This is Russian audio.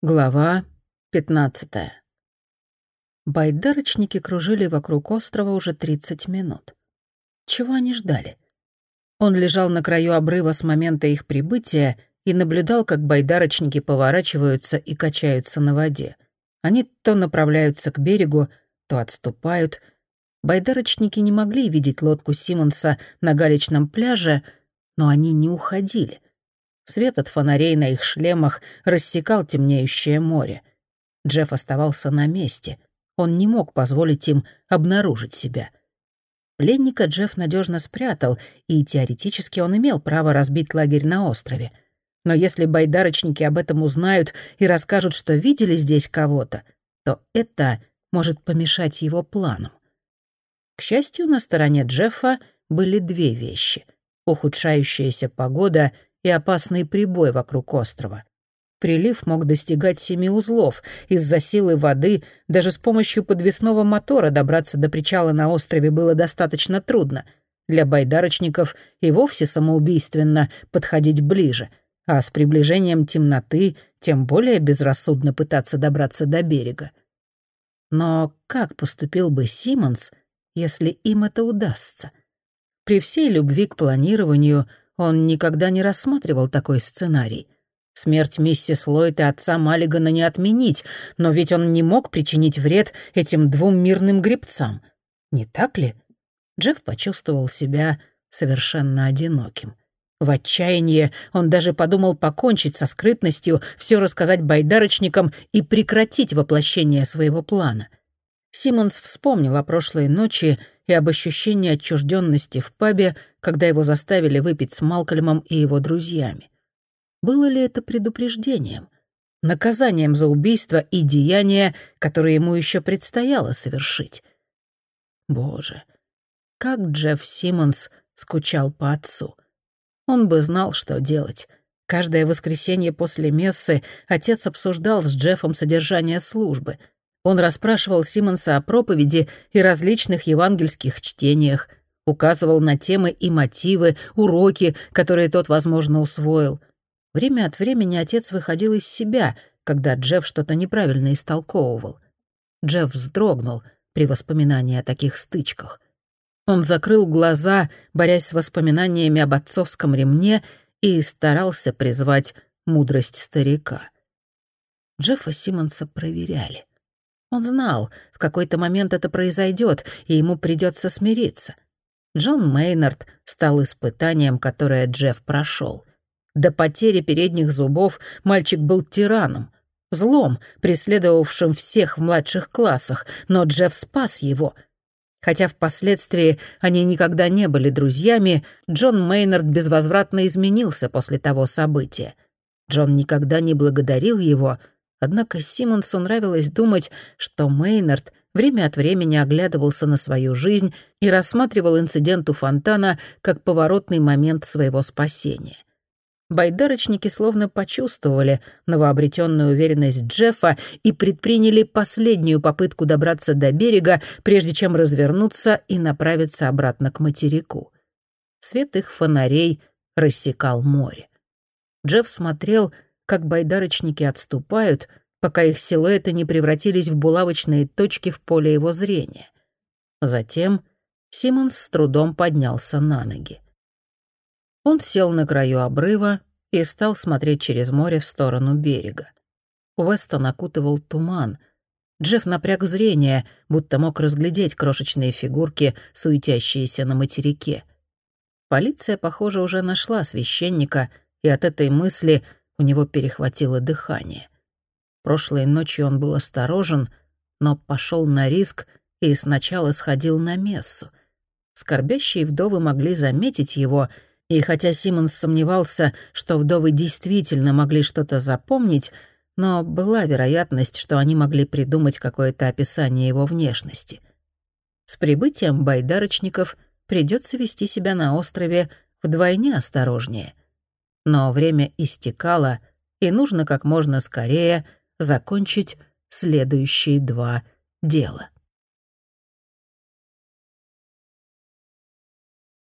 Глава 15 Байдарочники кружили вокруг острова уже 30 минут. Чего они ждали? Он лежал на краю обрыва с момента их прибытия и наблюдал, как байдарочники поворачиваются и качаются на воде. Они то направляются к берегу, то отступают. Байдарочники не могли видеть лодку Симмонса на галечном пляже, но они не уходили — Свет от фонарей на их шлемах рассекал темнеющее море. Джефф оставался на месте. Он не мог позволить им обнаружить себя. Пленника Джефф надежно спрятал, и теоретически он имел право разбить лагерь на острове. Но если байдарочники об этом узнают и расскажут, что видели здесь кого-то, то это может помешать его планам. К счастью, на стороне Джеффа были две вещи — ухудшающаяся погода — и опасный прибой вокруг острова. Прилив мог достигать семи узлов. Из-за силы воды даже с помощью подвесного мотора добраться до причала на острове было достаточно трудно. Для байдарочников и вовсе самоубийственно подходить ближе, а с приближением темноты тем более безрассудно пытаться добраться до берега. Но как поступил бы Симмонс, если им это удастся? При всей любви к планированию он никогда не рассматривал такой сценарий. Смерть миссис Ллойд и отца Маллигана не отменить, но ведь он не мог причинить вред этим двум мирным гребцам. Не так ли? Джефф почувствовал себя совершенно одиноким. В отчаянии он даже подумал покончить со скрытностью, все рассказать байдарочникам и прекратить воплощение своего плана. Симмонс вспомнил о прошлой ночи и об ощущении отчужденности в пабе, когда его заставили выпить с Малкольмом и его друзьями. Было ли это предупреждением? Наказанием за убийство и деяние, которое ему еще предстояло совершить? Боже, как Джефф Симмонс скучал по отцу. Он бы знал, что делать. Каждое воскресенье после мессы отец обсуждал с Джеффом содержание службы — он расспрашивал Симонса о проповеди и различных евангельских чтениях, указывал на темы и мотивы, уроки, которые тот, возможно, усвоил. Время от времени отец выходил из себя, когда Джефф что-то неправильно истолковывал. Джефф вздрогнул при воспоминании о таких стычках. Он закрыл глаза, борясь с воспоминаниями об отцовском ремне, и старался призвать мудрость старика. Джеффа Симмонса проверяли. Он знал, в какой-то момент это произойдет, и ему придется смириться. Джон Мейнард стал испытанием, которое Джефф прошел. До потери передних зубов мальчик был тираном, злом, преследовавшим всех в младших классах, но Джефф спас его. Хотя впоследствии они никогда не были друзьями, Джон Мейнард безвозвратно изменился после того события. Джон никогда не благодарил его — Однако Симмонсу нравилось думать, что Мейнард время от времени оглядывался на свою жизнь и рассматривал инцидент у фонтана как поворотный момент своего спасения. Байдарочники словно почувствовали новообретенную уверенность Джеффа и предприняли последнюю попытку добраться до берега, прежде чем развернуться и направиться обратно к материку. Свет их фонарей рассекал море. Джефф смотрел — как байдарочники отступают, пока их силуэты не превратились в булавочные точки в поле его зрения. Затем Симмонс с трудом поднялся на ноги. Он сел на краю обрыва и стал смотреть через море в сторону берега. Уэстон окутывал туман. Джефф напряг зрение, будто мог разглядеть крошечные фигурки, суетящиеся на материке. Полиция, похоже, уже нашла священника, и от этой мысли у него перехватило дыхание. Прошлой ночью он был осторожен, но пошел на риск и сначала сходил на мессу. Скорбящие вдовы могли заметить его, и хотя Симмонс сомневался, что вдовы действительно могли что-то запомнить, но была вероятность, что они могли придумать какое-то описание его внешности. С прибытием байдарочников придется вести себя на острове вдвойне осторожнее но время истекало, и нужно как можно скорее закончить следующие два дела.